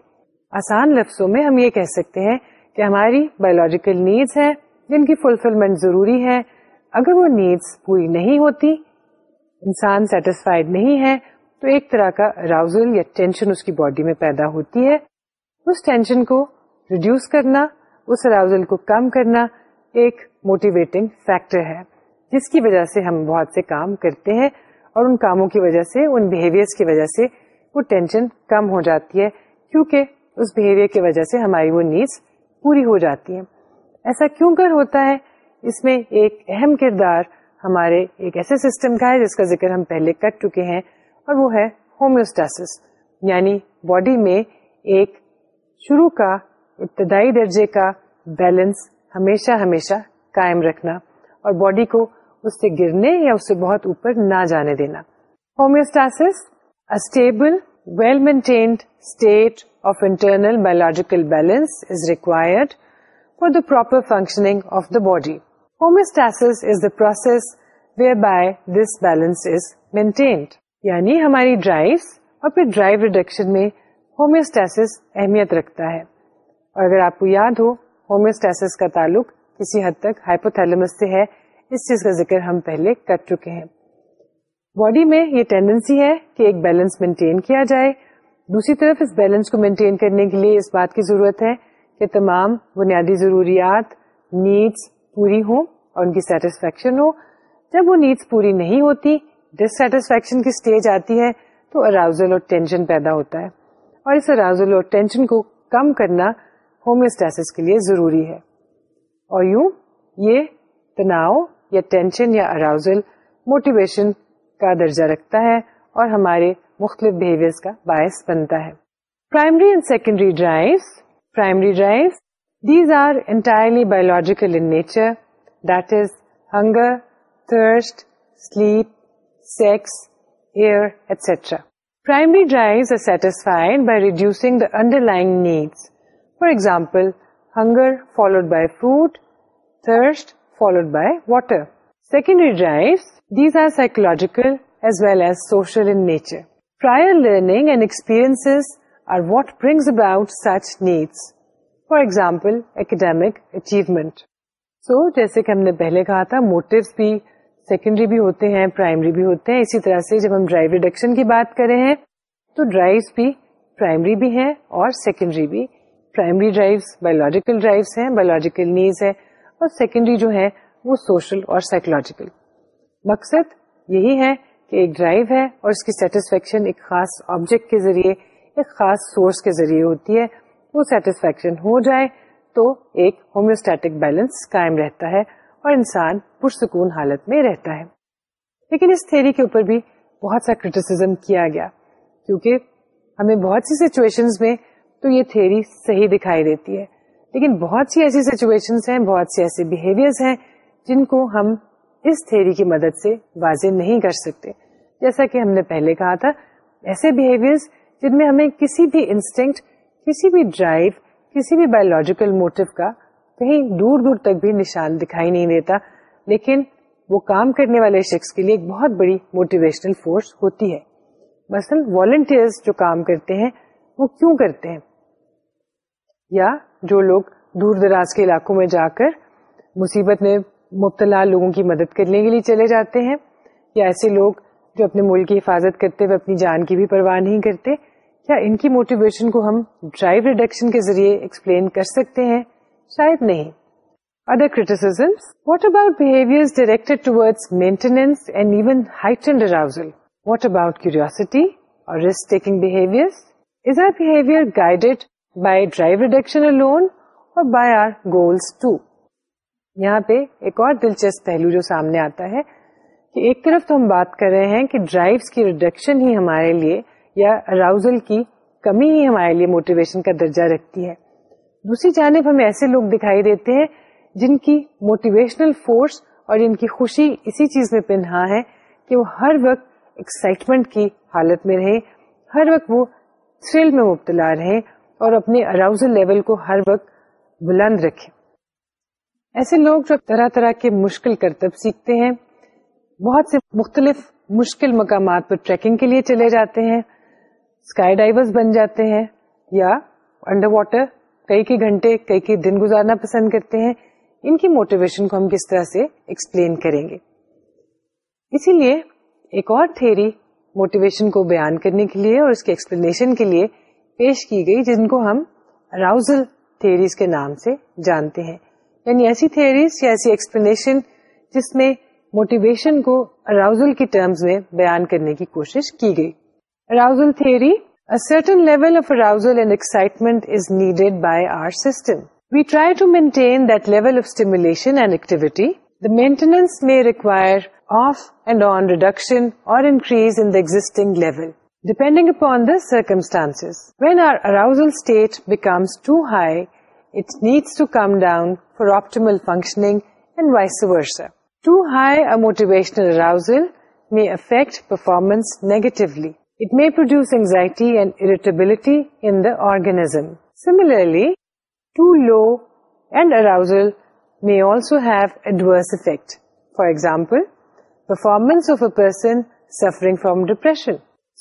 آسان لفظوں میں ہم یہ کہہ سکتے ہیں کہ ہماری بایولوجیکل نیڈس ہیں جن کی فلفلمنٹ ضروری ہے اگر وہ نیڈس پوری نہیں ہوتی انسان سیٹسفائڈ نہیں ہے تو ایک طرح کا یا ٹینشن اس کی باڈی میں پیدا ہوتی ہے اس ٹینشن کو ریڈیوس کرنا اس راؤزل کو کم کرنا ایک موٹیویٹنگ فیکٹر ہے جس کی وجہ سے ہم بہت سے کام کرتے ہیں اور ان کاموں کی وجہ سے ان کی وجہ سے وہ ٹینشن کم ہو جاتی ہے کیونکہ اس بہیویئر کی وجہ سے ہماری وہ نیڈس پوری ہو جاتی ہیں ایسا کیوں کر ہوتا ہے اس میں ایک اہم کردار ہمارے ایک ایسے سسٹم کا ہے جس کا ذکر ہم پہلے کر چکے ہیں اور وہ ہے یعنی باڈی میں ایک شروع کا ابتدائی درجے کا بیلنس ہمیشہ ہمیشہ قائم رکھنا اور باڈی کو اس سے گرنے یا اس سے بہت اوپر نہ جانے دینا homeostasis stable well maintained state jackal balance required for the proper functioning balance maintained یعنی ہماری ڈرائیو اور اہمیت رکھتا ہے اور اگر آپ کو یاد ہو ہومیوسٹ کا تعلق کسی حد تک ہائپوتھلمیس سے ہے اس چیز کا ذکر ہم پہلے کر چکے ہیں باڈی میں یہ ٹینڈینسی ہے کہ ایک بیلنس مینٹین کیا جائے دوسری طرف اس بیلنس کو مینٹین کرنے کے لیے اس بات کی ضرورت ہے کہ تمام بنیادی ضروریات نیڈس پوری ہوں اور ان کی سیٹسفیکشن ہو جب وہ نیڈس پوری نہیں ہوتی ڈس سیٹسفیکشن کی اسٹیج آتی ہے تو اراؤزل اور ٹینشن پیدا ہوتا ہے اور اس اراؤزل اور ٹینشن کو کم کرنا ہومیوسٹیس کے لیے ضروری ہے اور یوں یہ تناؤ یا ٹینشن یا اراؤزل موٹیویشن کا درجہ رکھتا ہے اور ہمارے مختلف بہیویئر کا باعث بنتا ہے primary and secondary drives primary drives these are entirely biological in nature that is hunger thirst sleep sex air et cetera primary drives are satisfied by reducing the underlying needs for example hunger followed by food thirst followed by water secondary drives these are psychological as well as social in nature trial learning about such needs for example academic achieve so جیسے کہ ہم نے پہلے کہا تھا motto بھی secondary بھی ہوتے ہیں پرائمری بھی ہوتے ہیں اسی طرح سے جب ہم ڈرائیو ریڈکشن کی بات کریں تو ڈرائیوس بھی پرائمری بھی ہے اور سیکنڈری بھی پرائمری ڈرائیوس بایولوجیکل ڈرائیوس ہیں بایولوجیکل نیڈس ہیں اور سیکنڈری جو ہے وہ سوشل اور سائیکولوجیکل مقصد یہی ہے کہ ایک ڈرائیو ہے اور اس کی سیٹسفیکشن ایک خاص آبجیکٹ کے ذریعے ایک خاص سورس کے ذریعے ہوتی ہے وہ سیٹسفیکشن ہو جائے تو ایک ہومیوسٹیٹک بیلنس قائم رہتا ہے اور انسان پرسکون حالت میں رہتا ہے لیکن اس تھیری کے اوپر بھی بہت سا کریٹیسم کیا گیا کیونکہ ہمیں بہت سی سچویشن میں تو یہ تھیری صحیح دکھائی دیتی ہے لیکن بہت سی ایسی سچویشن ہیں بہت سی ایسے بہیویئر ہیں جن کو ہم اس تھیری کی مدد سے واضح نہیں کر سکتے جیسا کہ ہم نے پہلے کہا تھا ایسے بہیویئر جن میں ہمیں کسی بھی انسٹنکٹ کسی بھی ڈرائیو کسی بھی بایولوجیکل موٹو کا کہیں دور دور تک بھی نشان دکھائی نہیں دیتا لیکن وہ کام کرنے والے شخص کے لیے ایک بہت بڑی موٹیویشنل فورس ہوتی ہے مثلا والنٹیئر جو کام کرتے ہیں وہ کیوں کرتے ہیں یا جو لوگ دور دراز کے علاقوں میں جا کر مصیبت میں مبتلا لوگوں کی مدد کرنے کے لیے چلے جاتے ہیں یا ایسے لوگ جو اپنے ملک کی حفاظت کرتے ہوئے اپنی جان کی بھی پرواہ نہیں کرتے کیا ان کی موٹیویشن کو ہم ڈرائیو ریڈکشن کے ذریعے ایکسپلین کر سکتے ہیں شاید نہیں other criticism what about behaviour directed ٹوڈ maintenance and even heightened arousal what about curiosity or risk taking behaviour is or behaviour guided by drive reduction alone or by our goals to یہاں پہ ایک اور دلچسپ پہلو جو سامنے آتا ہے کہ ایک طرف تو ہم بات کر رہے ہیں کہ ڈرائیوس کی ریڈکشن ہی ہمارے لیے یا اراؤزل کی کمی ہی ہمارے لیے موٹیویشن کا درجہ رکھتی ہے دوسری جانب ہم ایسے لوگ دکھائی دیتے ہیں جن کی موٹیویشنل فورس اور ان کی خوشی اسی چیز میں پنہا ہے کہ وہ ہر وقت ایکسائٹمنٹ کی حالت میں رہیں ہر وقت وہ تھرل میں مبتلا رہے اور اپنے اراؤزل لیول کو ہر وقت بلند رکھے ایسے لوگ جو طرح طرح کے مشکل کرتب سیکھتے ہیں بہت سے مختلف مشکل مقامات پر ٹریکنگ کے لیے چلے جاتے ہیں اسکائی ڈائیور بن جاتے ہیں یا انڈر واٹر کئی کے گھنٹے کئی کے دن گزارنا پسند کرتے ہیں ان کی موٹیویشن کو ہم کس طرح سے ایکسپلین کریں گے اسی لیے ایک اور تھیری موٹیویشن کو بیان کرنے کے لیے اور اس کے ایکسپلینیشن کے لیے پیش کی گئی جن کو ہم تھیریز کے نام سے جانتے ہیں یعنی ایسی تھیوریز یا ایسی ایکسپلینیشن جس میں موٹیویشن کو اراؤزل کی ٹرمز میں بیان کرنے کی کوشش کی گئی arousal theory certain level of arousal and excitement is needed by our system we try to maintain that level of stimulation and activity the maintenance may require off and on reduction or increase in the existing level, depending upon the circumstances. When our arousal state becomes too high, it needs to come down for آپ functioning too high motivational affect performance negatively it may produce anxiety and irritability انگینزم similarly too low and arousal may also have adverse effect for example performance of a person suffering from depression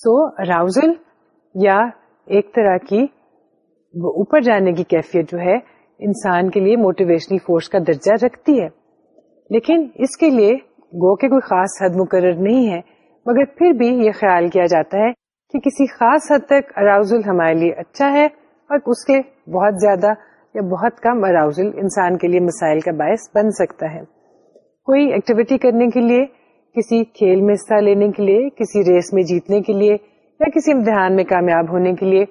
so arousal یا ایک طرح کی وہ اوپر جانے کی کیفیت جو ہے انسان کے لیے موٹیویشنل فورس کا درجہ رکھتی ہے لیکن اس کے لیے گو کے کوئی خاص حد مقرر نہیں ہے مگر پھر بھی یہ خیال کیا جاتا ہے کہ کسی خاص حد تک اراؤزل ہمارے لیے اچھا ہے اور اس کے بہت زیادہ یا بہت کم اراؤزل انسان کے لیے مسائل کا باعث بن سکتا ہے کوئی ایکٹیویٹی کرنے کے لیے کسی کھیل میں حصہ لینے کے لیے کسی ریس میں جیتنے کے لیے یا کسی امتحان میں کامیاب ہونے کے لیے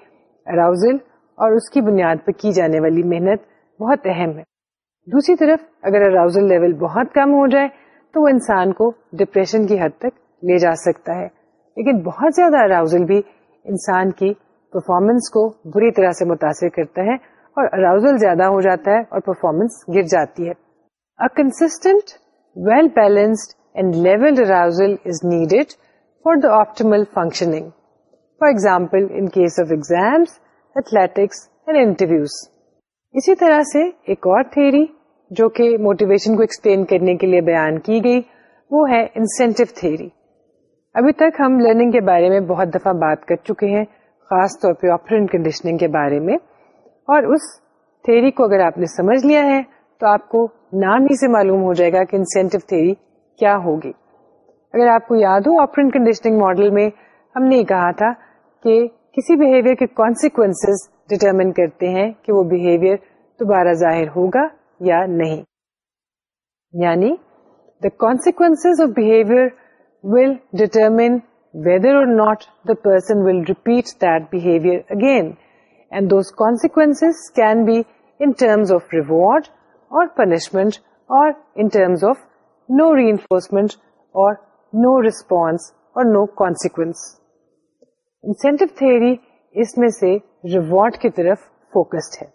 اراؤزل اور اس کی بنیاد پر کی جانے والی محنت بہت اہم ہے دوسری طرف اگر اراؤزل لیول بہت کم ہو جائے تو وہ انسان کو ڈپریشن کی حد تک لے جا سکتا ہے لیکن بہت زیادہ اراؤزل بھی انسان کی پرفارمنس کو بری طرح سے متاثر کرتا ہے اور اراؤزل زیادہ ہو جاتا ہے اور پرفارمنس گر جاتی ہے well balanced and level arousal is needed for for the optimal functioning example in case of exams athletics and interviews اسی طرح سے ایک اور تھیری جو کہ موٹیویشن کو ایکسپلین کرنے کے لیے بیان کی گئی وہ ہے انسینٹو تھیری ابھی تک ہم لرننگ کے بارے میں بہت دفعہ بات کر چکے ہیں خاص طور پہ آپ کنڈیشننگ کے بارے میں اور اس تھیری کو اگر آپ نے سمجھ لیا ہے تو آپ کو نام ہی سے معلوم ہو جائے گا کہ انسینٹو تھیری کیا ہوگی اگر آپ کو یاد ہو آپ کنڈیشننگ ماڈل میں ہم نے کہا تھا کہ کسی بہیویئر کے کانسیکوینس ڈٹرمن کرتے ہیں کہ وہ بہیویئر دوبارہ ظاہر ہوگا یا نہیں یعنی the consequence of behaviour will determine whether or not the person will repeat that behaviour again and those consequence can be in terms of reward or punishment or in terms of no re response or no consequence incentive theory اس میں سے reward کی طرف focused ہے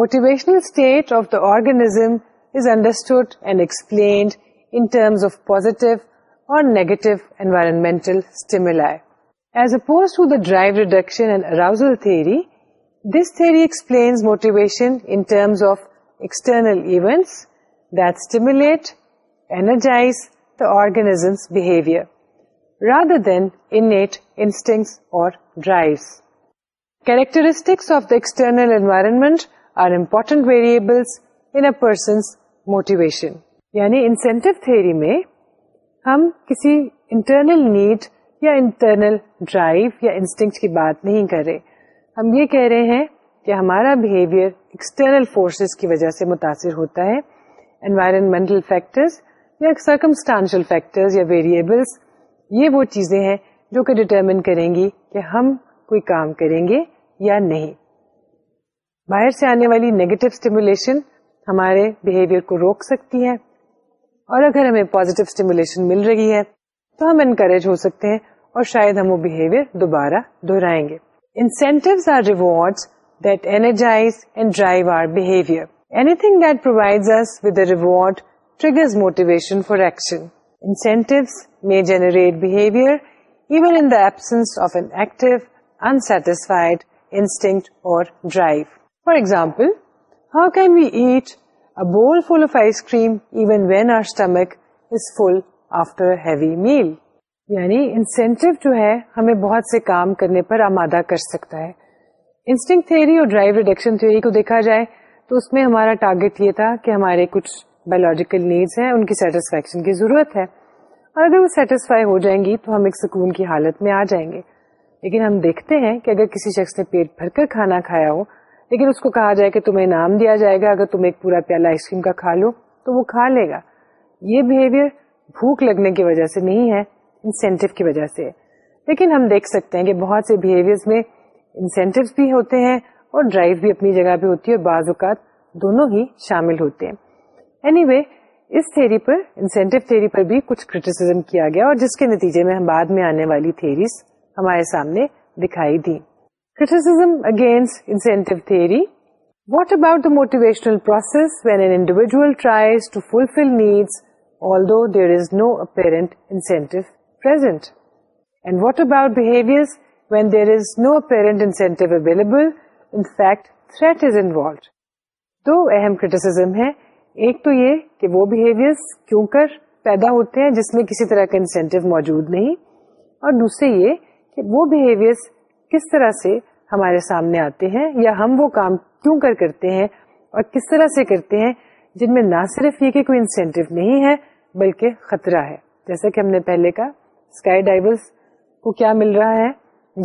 motivational state of the organism is understood and explained in terms of positive or negative environmental stimuli as opposed to the drive reduction and arousal theory this theory explains motivation in terms of external events that stimulate energize the organism's behavior. Rather instinct or drives characteristics of the external environment are important variables motivation یعنی انسینٹری میں ہم کسی internal need یا internal drive یا instinct کی بات نہیں کرے ہم یہ کہہ رہے ہیں کہ ہمارا بہیویئر ایکسٹرنل فورسز کی وجہ سے متاثر ہوتا ہے انوائرمنٹل فیکٹر یا سرکمسٹانشل فیکٹر یا ویریبلس یہ وہ چیزیں ہیں جو کہ ڈٹرمن کریں گی کہ ہم کوئی کام کریں گے یا نہیں باہر سے آنے والی نیگیٹو اسٹیمولیشن ہمارے بہیویئر کو روک سکتی ہے اور اگر ہمیں اسٹیمولیشن مل رہی ہے تو ہم انکریج ہو سکتے ہیں اور شاید ہم وہ بہیویئر دوبارہ دہرائیں گے are reward that energize and drive our behaviour anything that provide reward motivation for action incentives may generate behavior even in the absence of an active, unsatisfied instinct or drive. For example, how can we eat a bowl full of ice cream even when our stomach is full after a heavy meal? یعنی incentive جو ہے ہمیں بہت سے کام کرنے پر آمادہ کر سکتا ہے انسٹنگ تھیوری اور ڈرائیو ریڈکشن تھیوری کو دیکھا جائے تو اس میں ہمارا ٹارگیٹ یہ تھا کہ ہمارے کچھ بایولوجیکل نیڈس ہیں ان کی سیٹسفیکشن کی ضرورت ہے اور اگر وہ سیٹسفائی ہو جائیں گی تو ہم ایک سکون کی حالت میں آ جائیں گے لیکن ہم دیکھتے ہیں کہ اگر کسی شخص نے پیٹ بھر کر کھانا کھایا ہو لیکن اس کو کہا جائے کہ تمہیں انعام دیا جائے گا اگر تم ایک پورا پیالہ آئس کریم کا کھا لو تو وہ کھا لے گا یہ بہیویئر بھوک لگنے کی وجہ سے نہیں ہے انسینٹیو کی وجہ سے لیکن ہم دیکھ سکتے ہیں کہ بہت سے بہیویئر میں انسینٹیوز بھی ہوتے ہیں اور ڈرائیو بھی اپنی جگہ پہ ہوتی ہے اور بعض اوقات دونوں ہی شامل ہوتے ہیں اینی وے اس تھیری پر انسینٹو تھیری پر بھی کچھ کریٹیسم کیا گیا اور جس کے نتیجے میں ہم بعد میں آنے والی تھیریز ہمارے سامنے دکھائی دی criticism against incentive theory what about the motivational process when an individual tries to fulfil needs although there is no apparent incentive present and what about behaviour when there is no apparent incentive available in fact threat is involved دو اہم criticism ہے ایک تو یہ کہ وہ behaviour کیوں کر پیدا ہوتے ہیں جس میں کسی طرح کا انسینٹیو موجود نہیں اور دوسرے یہ کہ وہ بہیویئر کس طرح سے ہمارے سامنے آتے ہیں یا ہم وہ کام کیوں کر کرتے ہیں اور کس طرح سے کرتے ہیں جن میں نہ صرف یہ کہ کوئی انسینٹو نہیں ہے بلکہ خطرہ ہے جیسا کہ ہم نے پہلے کا اسکائی ڈائیورس کو کیا مل رہا ہے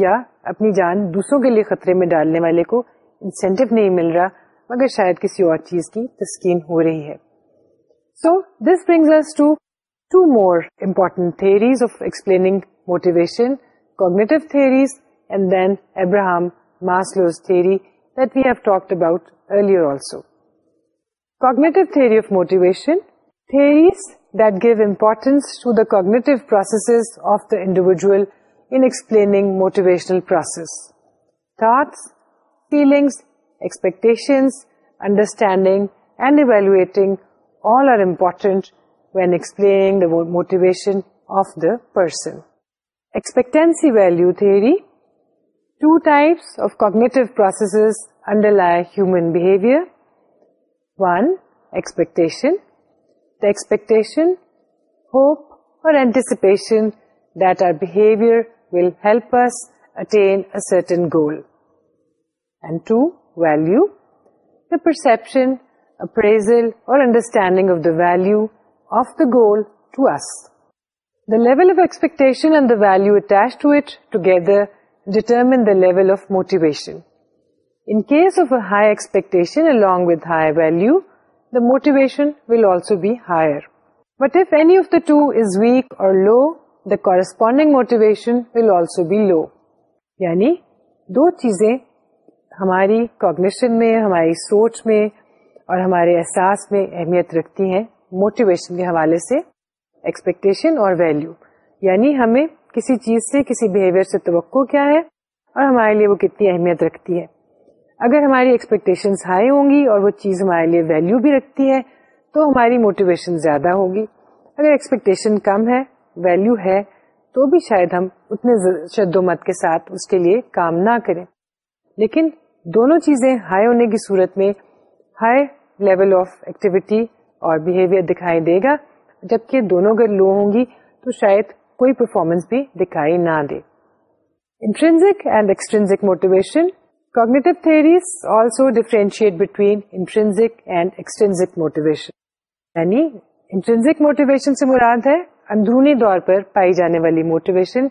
یا اپنی جان دوسروں کے لیے خطرے میں ڈالنے والے کو انسینٹو نہیں مل رہا مگر شاید کسی اور چیز کی تسکین ہو رہی ہے so this brings us to two more important theories of explaining motivation cognitive theories and then Abraham Maslow's theory that we have talked about earlier also cognitive theory of motivation theories that give importance to the cognitive processes of the individual in explaining motivational process thoughts that motivation of the person expectancy value there two types process underlie human expectation hope or certain goal value prior value motivation will also be higher but if any of the two is weak or low the corresponding motivation will also be low یعنی دو چیزیں ہماری cognition میں ہماری سوچ میں اور ہمارے احساس میں اہمیت رکھتی ہیں موٹیویشن کے حوالے سے ایکسپیکٹیشن اور ویلو یعنی ہمیں کسی چیز سے کسی بہیویئر سے توقع کیا ہے اور ہمارے لیے وہ کتنی اہمیت رکھتی ہے اگر ہماری ایکسپیکٹیشن ہائی ہوں گی اور وہ چیز ہمارے لیے ویلو بھی رکھتی ہے تو ہماری موٹیویشن زیادہ ہوگی اگر ایکسپیکٹیشن کم ہے ویلیو ہے تو بھی شاید ہم اتنے شد و مت کے ساتھ اس کے لیے کام نہ کریں لیکن دونوں چیزیں ہائی ہونے کی صورت میں ہائی لیول آف ایکٹیویٹی اور بہیویئر دکھائی دے گا جبکہ دونوں اگر لو ہوں گی تو شاید کوئی پرفارمنس بھی دکھائی نہ دے intrinsic motivation cognitive also differentiate between and motivation motivation یعنی سے مراد ہے اندرونی طور پر پائی جانے والی موٹیویشن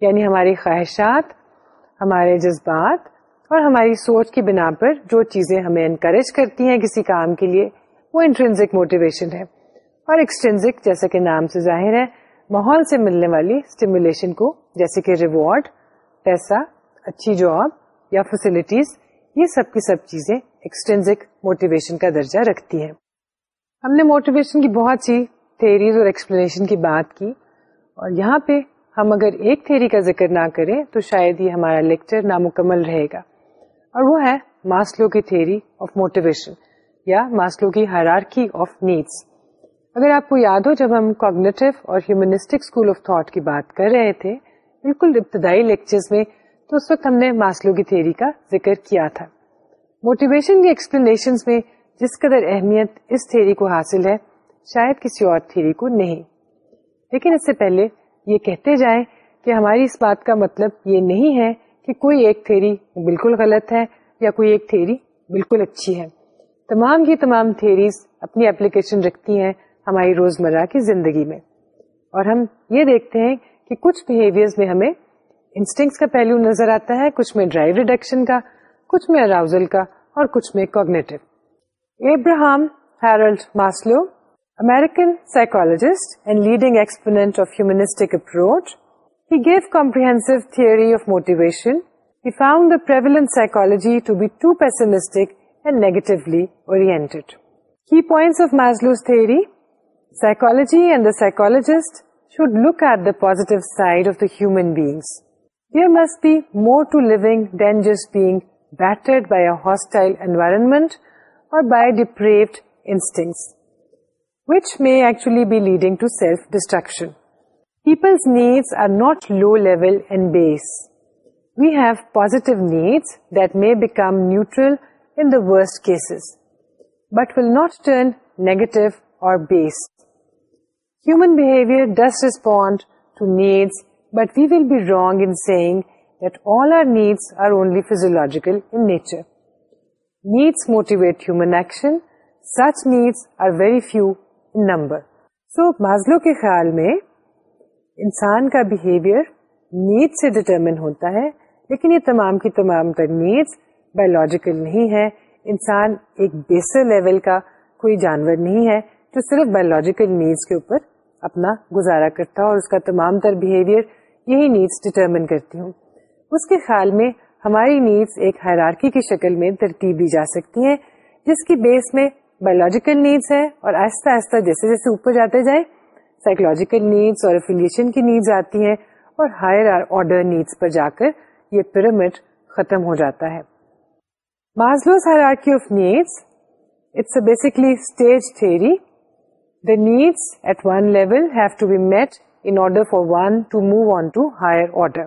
یعنی ہماری خواہشات ہمارے جذبات اور ہماری سوچ کی بنا پر جو چیزیں ہمیں انکریج کرتی ہیں کسی کام کے لیے وہ انٹرنزک موٹیویشن ہے اور ایکسٹرنزک جیسا کہ نام سے ظاہر ہے ماحول سے ملنے والی اسٹیمولیشن کو جیسے کہ ریوارڈ پیسہ اچھی جاب یا فیسلٹیز یہ سب کی سب چیزیں ایکسٹرنزک موٹیویشن کا درجہ رکھتی ہیں ہم نے موٹیویشن کی بہت سی تھیریز اور ایکسپلینیشن کی بات کی اور یہاں پہ ہم اگر ایک تھیری کا ذکر نہ کریں تو شاید ہی ہمارا لیکچر نامکمل رہے گا اور وہ ہے ماسلو کی تھیری آف موٹیویشن یا ماسلو کی ہیرارکی آف نیڈس اگر آپ کو یاد ہو جب ہم کوگنیٹو اور ہیومنسٹک اسکول آف تھاٹ کی بات کر رہے تھے بالکل ابتدائی لیکچرز میں تو اس وقت ہم نے ماسلو کی تھیری کا ذکر کیا تھا موٹیویشن کی ایکسپلینیشن میں جس قدر اہمیت اس تھیری کو حاصل ہے شاید کسی اور تھیری کو نہیں لیکن اس سے پہلے یہ کہتے جائیں کہ ہماری اس بات کا مطلب یہ نہیں ہے کہ کوئی ایک تھیری بالکل غلط ہے یا کوئی ایک تھیری بالکل اچھی ہے تمام کی تمام تھیریز اپنی اپلیکیشن رکھتی ہیں ہماری روزمرہ کی زندگی میں اور ہم یہ دیکھتے ہیں کہ کچھ میں ہمیں انسٹنگس کا پہلو نظر آتا ہے کچھ میں ڈرائیو ریڈکشن کا کچھ میں اراؤزل کا اور کچھ میں cognitive Abraham Harold Maslow American psychologist and leading exponent of humanistic approach he gave comprehensive تھریشنجی and psychologist should look at the positive side of the human being there must be more to لگ dangerous being battered by a hostile environment or by deprived instinct which may actually be leading to self destruction people needs are not low level we have positive needs that may become neutral but will not turn negative or dis respond to needs but we will be wrong انگ دل are needs are only physiological needs motivate human action such needs are very few in number so ماضلوں کے خیال میں انسان کا behavior need سے determine ہوتا ہے لیکن یہ تمام کی تمام تر نیڈس بایولوجیکل نہیں ہے انسان ایک بیسر لیول کا کوئی جانور نہیں ہے جو صرف بایولوجیکل نیڈس کے اوپر اپنا گزارا کرتا ہے اور اس کا تمام تر بہیویئر یہی نیڈس ڈٹرمن کرتی ہوں اس کے خیال میں ہماری نیڈس ایک حیرارکی کی شکل میں ترتیب دی جا سکتی ہیں جس کی بیس میں بایولوجیکل نیڈس ہے اور آہستہ آہستہ جیسے جیسے اوپر جاتے جائیں سائیکولوجیکل نیڈس اور افیلیشن کی نیڈز آتی ہیں اور ہائر آرڈر نیڈس پر جا کر یہ پیرامڈ ختم ہو جاتا ہے Maslow's hierarchy of needs it's a basically stage theory the needs at one level have to be met in order for one to move on to higher order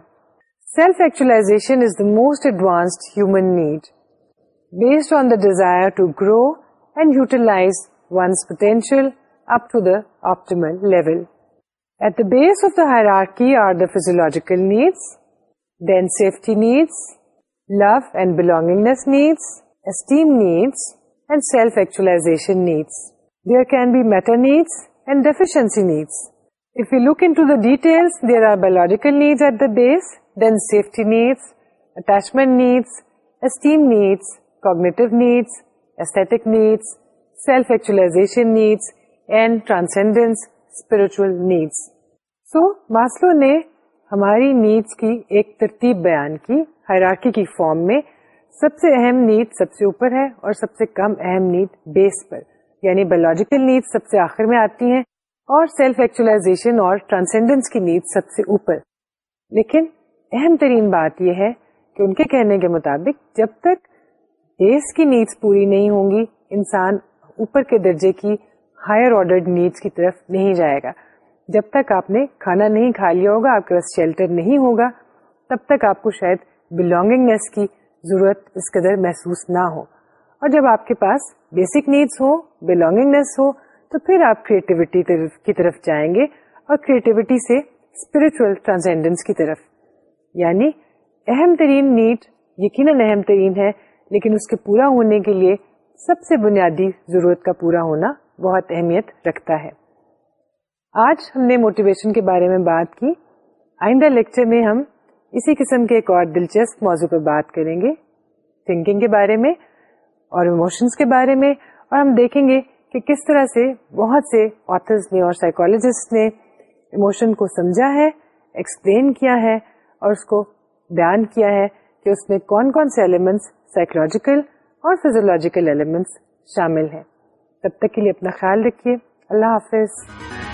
self actualisation is the most advanced human need based on the desire to grow and utilise one's potential اپمل at the base of the the physiological needs then safety needs love and belonging self actualisation can be meta needs and deficiency needs if you look in ڈیٹیلوجیکل at the basic needs attachment needs esteem needs cognitive needs ایسے self ایکچولا ہماری needs کی ایک کی form میں سب سے اہم need سب سے اوپر ہے اور سب سے کم اہم نیڈ بیس پر یعنی بایولوجیکل نیڈ سب سے آخر میں آتی ہیں اور سیلف ایکچولاشن اور ٹرانسینڈنس کی نیڈ سب سے اوپر لیکن اہم ترین بات یہ ہے کہ ان کے کہنے کے مطابق جب تک بیس کی نیڈس پوری نہیں ہوں گی انسان اوپر کے درجے کی ہائر آرڈر نیڈس کی طرف نہیں جائے گا جب تک آپ نے کھانا نہیں کھا لیا ہوگا آپ کے پاس شیلٹر نہیں ہوگا تب تک آپ کو شاید بلونگنگنیس کی ضرورت اس قدر محسوس نہ ہو اور جب آپ کے پاس بیسک نیڈس ہو بلونگنگنیس ہو تو پھر آپ کریٹیوٹی کی طرف جائیں گے اور کریٹیوٹی سے اسپرچل ٹرانسینڈنس کی طرف یعنی اہم ترین نیڈ یقیناً اہم ترین ہے لیکن اس کے پورا ہونے کے لیے سب سے بنیادی ضرورت کا پورا ہونا بہت اہمیت رکھتا ہے آج ہم نے موٹیویشن کے بارے میں بات کی آئندہ لیکچر میں ہم اسی قسم کے ایک اور دلچسپ موضوع پر بات کریں گے تھنکنگ کے بارے میں اور اموشنس کے بارے میں اور ہم دیکھیں گے کہ کس طرح سے بہت سے آتھرس نے اور سائیکولوجسٹ نے ایموشن کو سمجھا ہے ایکسپلین کیا ہے اور اس کو بیان کیا ہے کہ اس میں کون کون سے ایلیمنٹس سائیکولوجیکل اور فیزولوجیکل ایلیمنٹس شامل ہیں تب تک کے لیے اپنا خیال رکھیے اللہ حافظ